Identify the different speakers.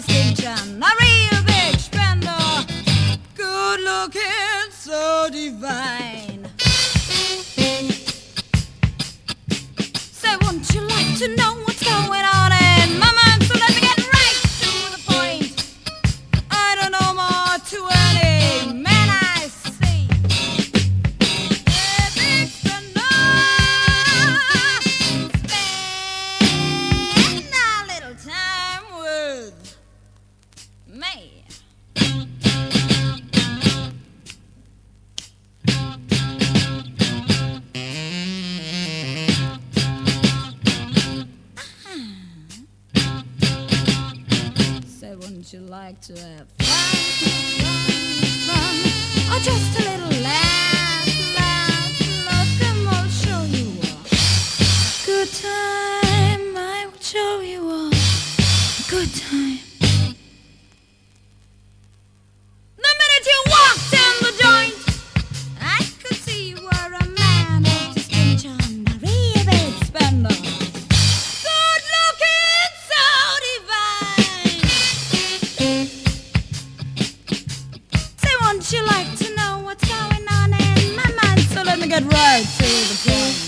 Speaker 1: distinction. A real big spender, good looking, so divine. Say, so wouldn't you like to know what's going Uh-huh. Wouldn't you like to have fun, fun, fun, or just a little laugh, laugh, laugh? Come, I'll show you a good time. I will show you a good time. Wouldn't you like to know what's going on in my mind? So let me get right to the point.